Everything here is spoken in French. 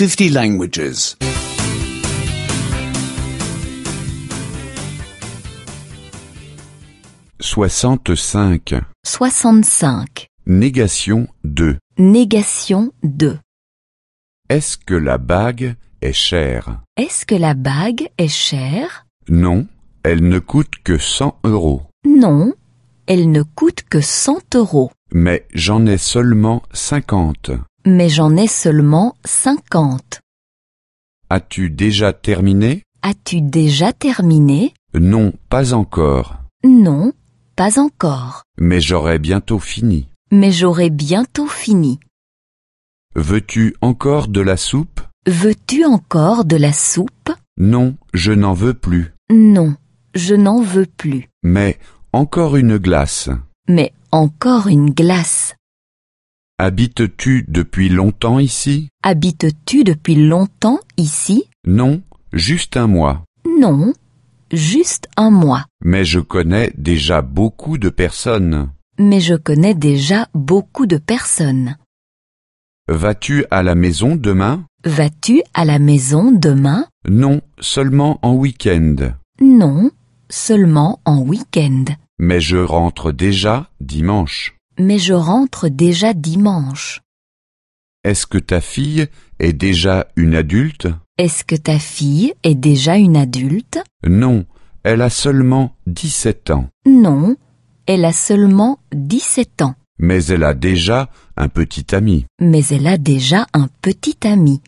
50 languages. 65. 65. Négation 2. Négation 2. Est-ce que la bague est chère? Est-ce que la bague est chère? Non, elle ne coûte que 100 euros. Non, elle ne coûte que 100 euros. Mais j'en ai seulement 50. Mais j'en ai seulement 50. As-tu déjà terminé? As-tu déjà terminé? Non, pas encore. Non, pas encore. Mais j'aurai bientôt fini. Mais j'aurai bientôt fini. Veux-tu encore de la soupe? Veux-tu encore de la soupe? Non, je n'en veux plus. Non, je n'en veux plus. Mais encore une glace. Mais encore une glace. Habites-tu depuis longtemps ici? Habites-tu depuis longtemps ici? Non, juste un mois. Non, juste un mois. Mais je connais déjà beaucoup de personnes. Mais je connais déjà beaucoup de personnes. Vas-tu à la maison demain? Vas-tu à la maison demain? Non, seulement en week-end. Non, seulement en week-end. Mais je rentre déjà dimanche. Mais je rentre déjà dimanche. Est-ce que ta fille est déjà une adulte? Est-ce que ta fille est déjà une adulte? Non, elle a seulement 17 ans. Non, elle a seulement 17 ans. Mais elle a déjà un petit ami. Mais elle a déjà un petit ami.